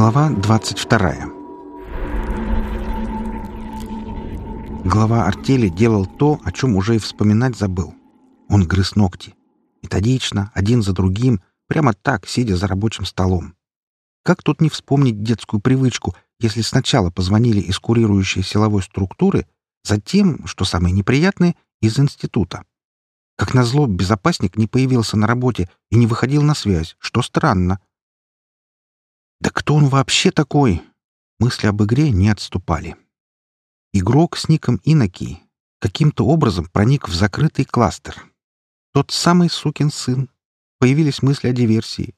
Глава 22 Глава артели делал то, о чем уже и вспоминать забыл. Он грыз ногти. Методично, один за другим, прямо так, сидя за рабочим столом. Как тут не вспомнить детскую привычку, если сначала позвонили из курирующей силовой структуры, затем, что самое неприятное, из института? Как назло, безопасник не появился на работе и не выходил на связь, что странно. Да кто он вообще такой? Мысли об игре не отступали. Игрок с ником Иноки каким-то образом проник в закрытый кластер. Тот самый сукин сын. Появились мысли о диверсии.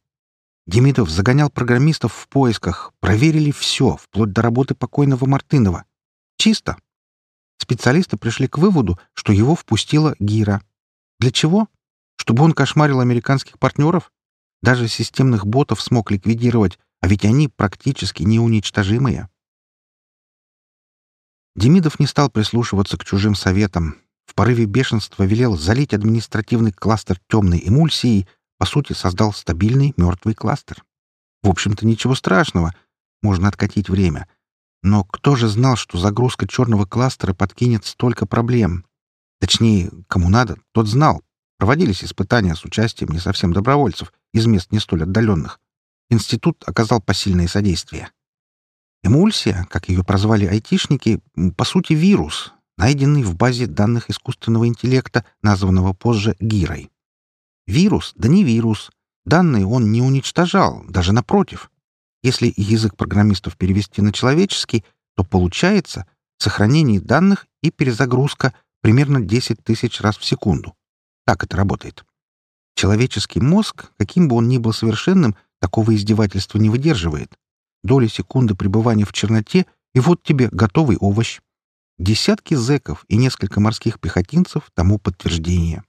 Демидов загонял программистов в поисках, проверили все, вплоть до работы покойного Мартынова. Чисто. Специалисты пришли к выводу, что его впустила Гира. Для чего? Чтобы он кошмарил американских партнеров? Даже системных ботов смог ликвидировать, а ведь они практически неуничтожимые. Демидов не стал прислушиваться к чужим советам. В порыве бешенства велел залить административный кластер темной эмульсией, по сути, создал стабильный мертвый кластер. В общем-то, ничего страшного. Можно откатить время. Но кто же знал, что загрузка черного кластера подкинет столько проблем? Точнее, кому надо, тот знал. Проводились испытания с участием не совсем добровольцев из мест не столь отдаленных институт оказал посильное содействие. Эмульсия, как ее прозвали айтишники, по сути вирус, найденный в базе данных искусственного интеллекта, названного позже Гирой. Вирус, да не вирус. Данные он не уничтожал, даже напротив. Если язык программистов перевести на человеческий, то получается сохранение данных и перезагрузка примерно 10 тысяч раз в секунду. Так это работает. Человеческий мозг, каким бы он ни был совершенным, Такого издевательства не выдерживает. Доли секунды пребывания в черноте, и вот тебе готовый овощ. Десятки зэков и несколько морских пехотинцев тому подтверждение.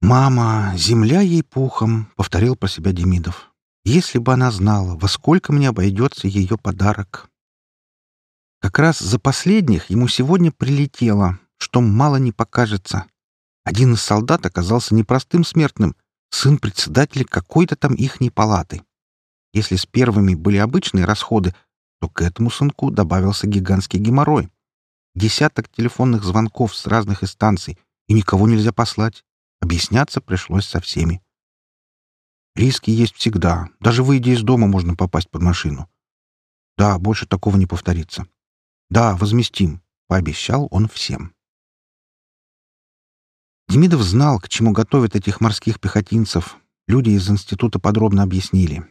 «Мама, земля ей пухом», — повторил про себя Демидов. «Если бы она знала, во сколько мне обойдется ее подарок». Как раз за последних ему сегодня прилетело, что мало не покажется. Один из солдат оказался непростым смертным, сын председателя какой-то там ихней палаты. Если с первыми были обычные расходы, то к этому сынку добавился гигантский геморрой. Десяток телефонных звонков с разных инстанций, и никого нельзя послать. Объясняться пришлось со всеми. Риски есть всегда. Даже выйдя из дома, можно попасть под машину. Да, больше такого не повторится. Да, возместим, — пообещал он всем. Демидов знал, к чему готовят этих морских пехотинцев. Люди из института подробно объяснили.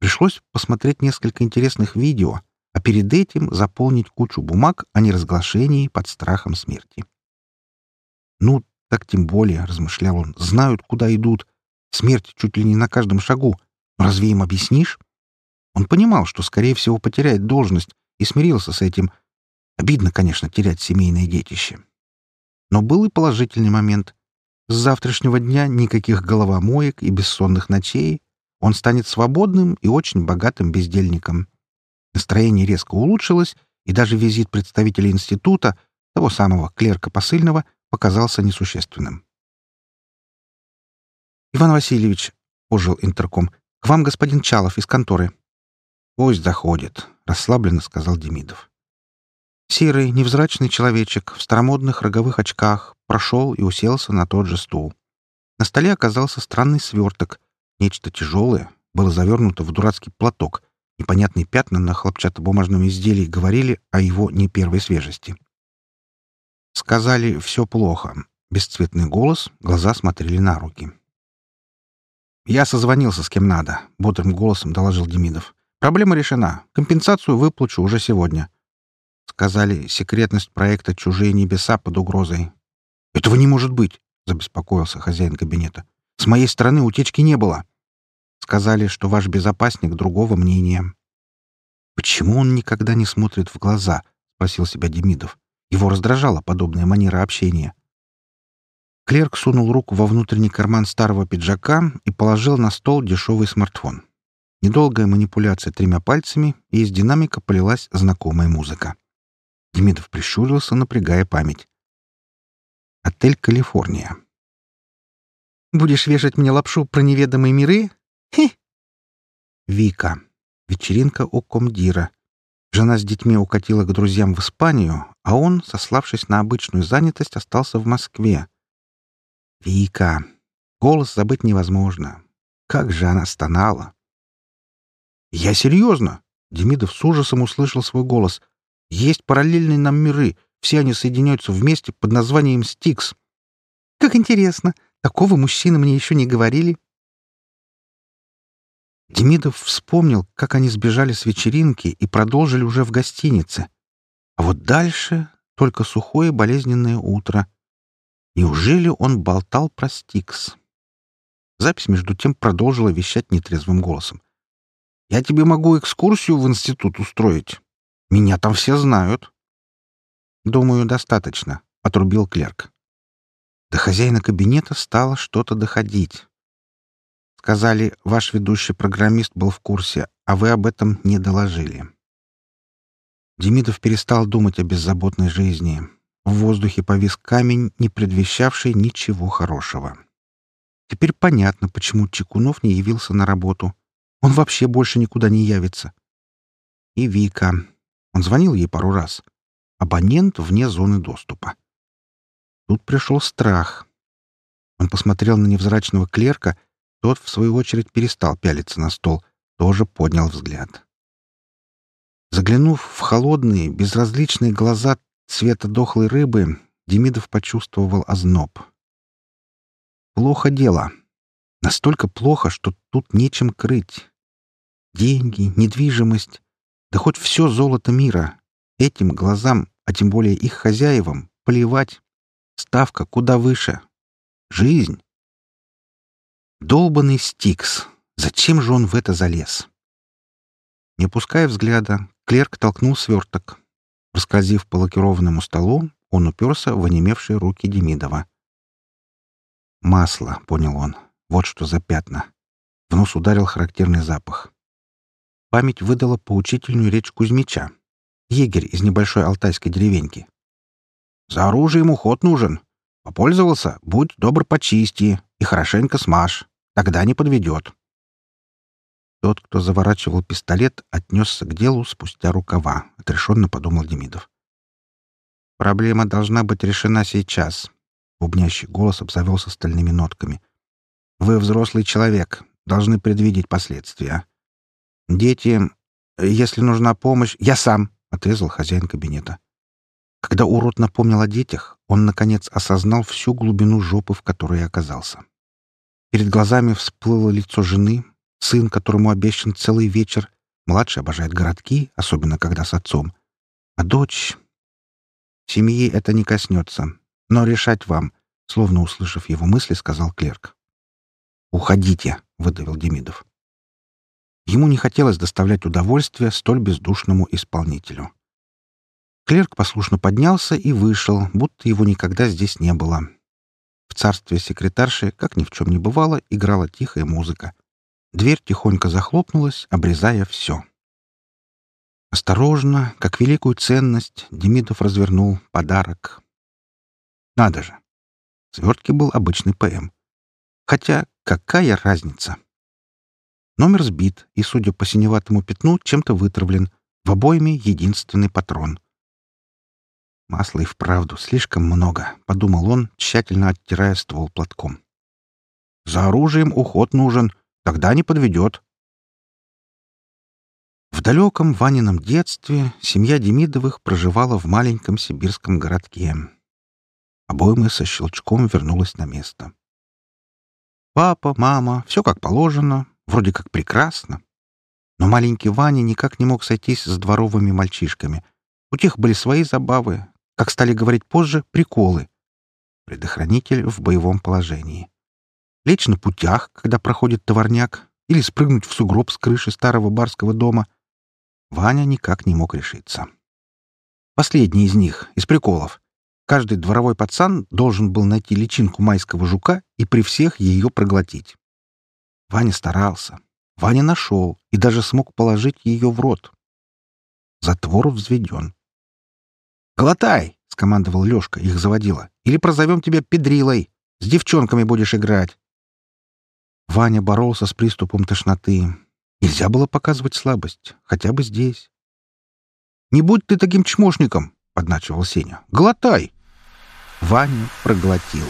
Пришлось посмотреть несколько интересных видео, а перед этим заполнить кучу бумаг о неразглашении под страхом смерти. «Ну, так тем более», — размышлял он, — «знают, куда идут. Смерть чуть ли не на каждом шагу. разве им объяснишь?» Он понимал, что, скорее всего, потеряет должность, и смирился с этим. Обидно, конечно, терять семейное детище. Но был и положительный момент. С завтрашнего дня никаких головомоек и бессонных ночей. Он станет свободным и очень богатым бездельником. Настроение резко улучшилось, и даже визит представителя института, того самого клерка посыльного, показался несущественным. «Иван Васильевич», — ожил интерком, — «к вам господин Чалов из конторы». «Пусть заходит», — расслабленно сказал Демидов. Серый, невзрачный человечек в старомодных роговых очках прошел и уселся на тот же стул. На столе оказался странный сверток. Нечто тяжелое, было завернуто в дурацкий платок. Непонятные пятна на хлопчатобумажном изделии говорили о его не первой свежести. Сказали «все плохо». Бесцветный голос, глаза смотрели на руки. «Я созвонился с кем надо», — бодрым голосом доложил Демидов. «Проблема решена. Компенсацию выплачу уже сегодня. Сказали, секретность проекта «Чужие небеса» под угрозой. «Этого не может быть!» — забеспокоился хозяин кабинета. «С моей стороны утечки не было. Сказали, что ваш безопасник другого мнения». «Почему он никогда не смотрит в глаза?» — спросил себя Демидов. Его раздражала подобная манера общения. Клерк сунул руку во внутренний карман старого пиджака и положил на стол дешевый смартфон. Недолгая манипуляция тремя пальцами, и из динамика полилась знакомая музыка. Демидов прищурился, напрягая память. Отель «Калифорния». «Будешь вешать мне лапшу про неведомые миры? Хе!» Вика. Вечеринка у комдира. Жена с детьми укатила к друзьям в Испанию, а он, сославшись на обычную занятость, остался в Москве. Вика. Голос забыть невозможно. Как же она стонала. «Я серьезно!» — Демидов с ужасом услышал свой голос. «Есть параллельные нам миры. Все они соединяются вместе под названием Стикс». «Как интересно! Такого мужчины мне еще не говорили». Демидов вспомнил, как они сбежали с вечеринки и продолжили уже в гостинице. А вот дальше только сухое болезненное утро. Неужели он болтал про Стикс? Запись, между тем, продолжила вещать нетрезвым голосом. «Я тебе могу экскурсию в институт устроить. Меня там все знают». «Думаю, достаточно», — отрубил клерк. До хозяина кабинета стало что-то доходить. Сказали, ваш ведущий программист был в курсе, а вы об этом не доложили. Демидов перестал думать о беззаботной жизни. В воздухе повис камень, не предвещавший ничего хорошего. Теперь понятно, почему Чекунов не явился на работу. Он вообще больше никуда не явится. И Вика. Он звонил ей пару раз. Абонент вне зоны доступа. Тут пришел страх. Он посмотрел на невзрачного клерка, тот, в свою очередь, перестал пялиться на стол, тоже поднял взгляд. Заглянув в холодные, безразличные глаза цвета дохлой рыбы, Демидов почувствовал озноб. Плохо дело. Настолько плохо, что тут нечем крыть. Деньги, недвижимость, да хоть все золото мира. Этим глазам, а тем более их хозяевам, плевать. Ставка куда выше. Жизнь. Долбанный Стикс. Зачем же он в это залез? Не опуская взгляда, клерк толкнул сверток. Раскразив по лакированному столу, он уперся в онемевшие руки Демидова. «Масло», — понял он. «Вот что за пятна». В нос ударил характерный запах. Память выдала поучительную речь Кузьмича. Егерь из небольшой алтайской деревеньки. За оружием уход нужен. Попользовался, будь добр почисти и хорошенько смажь. Тогда не подведет. Тот, кто заворачивал пистолет, отнесся к делу спустя рукава, — отрешенно подумал Демидов. «Проблема должна быть решена сейчас», — бубнящий голос обзавелся стальными нотками. «Вы взрослый человек, должны предвидеть последствия. Дети, если нужна помощь, я сам», — отрезал хозяин кабинета. Когда урод напомнил о детях, он, наконец, осознал всю глубину жопы, в которой оказался. Перед глазами всплыло лицо жены, сын, которому обещан целый вечер, младший обожает городки, особенно когда с отцом, а дочь... Семьи это не коснется, но решать вам, словно услышав его мысли, сказал клерк. «Уходите», — выдавил Демидов. Ему не хотелось доставлять удовольствие столь бездушному исполнителю. Клерк послушно поднялся и вышел, будто его никогда здесь не было. В царстве секретарши, как ни в чем не бывало, играла тихая музыка. Дверь тихонько захлопнулась, обрезая все. Осторожно, как великую ценность, Демидов развернул подарок. Надо же! В свертке был обычный ПМ. Хотя какая разница? Номер сбит и, судя по синеватому пятну, чем-то вытравлен. В обойме единственный патрон — Масла и вправду слишком много, — подумал он, тщательно оттирая ствол платком. За оружием уход нужен, тогда не подведет. В далеком Ванином детстве семья Демидовых проживала в маленьком сибирском городке. Обойма со щелчком вернулась на место. Папа, мама, все как положено, вроде как прекрасно. Но маленький Ваня никак не мог сойтись с дворовыми мальчишками. У тех были свои забавы, как стали говорить позже, приколы. Предохранитель в боевом положении. Лечь на путях, когда проходит товарняк, или спрыгнуть в сугроб с крыши старого барского дома. Ваня никак не мог решиться. Последний из них, из приколов. Каждый дворовой пацан должен был найти личинку майского жука и при всех ее проглотить. Ваня старался. Ваня нашел и даже смог положить ее в рот. Затвор взведен. «Глотай!» — скомандовал Лёшка, их заводила. «Или прозовем тебя Педрилой. С девчонками будешь играть». Ваня боролся с приступом тошноты. Нельзя было показывать слабость, хотя бы здесь. «Не будь ты таким чмошником!» — подначивал Сеня. «Глотай!» Ваня проглотил.